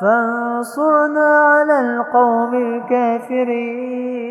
فانصرنا على القوم الكافرين.